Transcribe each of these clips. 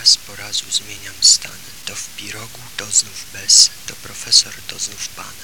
Raz po razu zmieniam stan. To w pirogu, to znów bez. To profesor, to znów pan.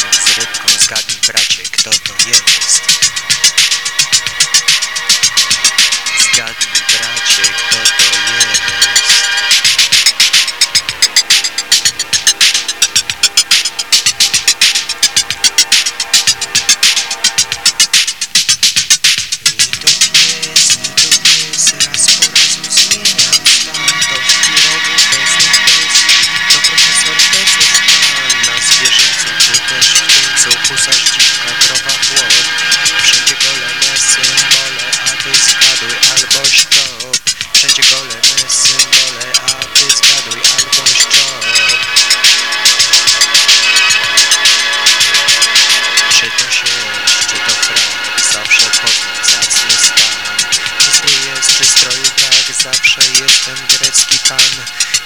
Z rybką, zgadnij bracie, kto to jest? Zgadnij bracie, kto to jest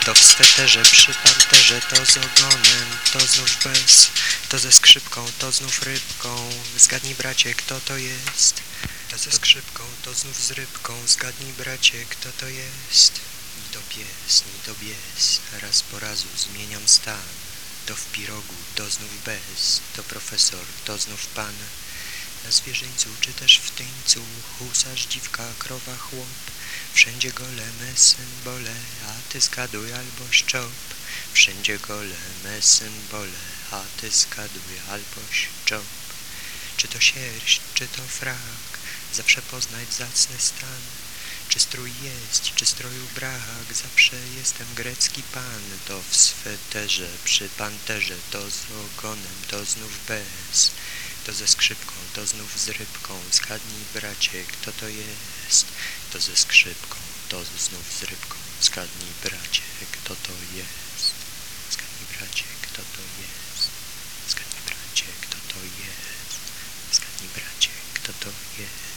To w sweterze, przy panterze, to z ogonem, to znów bez To ze skrzypką, to znów rybką, zgadnij bracie, kto to jest? To ze skrzypką, to znów z rybką, zgadnij bracie, kto to jest? Ni to pies, ni to bies, raz po razu zmieniam stan. To w pirogu, to znów bez, to profesor, to znów pan. Na zwierzyńcu, czy też w tyńcu, husarz, dziwka, krowa, chłop. Wszędzie goleme symbole, a ty zgaduj albo szczop. Wszędzie goleme symbole, a ty zgaduj albo szczop. Czy to sierść, czy to frak, zawsze poznać zacny stan. Czy strój jest, czy stroju brak, zawsze jestem grecki pan To w sweterze, przy panterze, to z ogonem, to znów bez To ze skrzypką, to znów z rybką, zgadnij bracie, kto to jest? To ze skrzypką, to znów z rybką, zgadnij bracie, kto to jest? Zgadnij bracie, kto to jest? Zgadnij bracie, kto to jest? Zgadnij bracie, kto to jest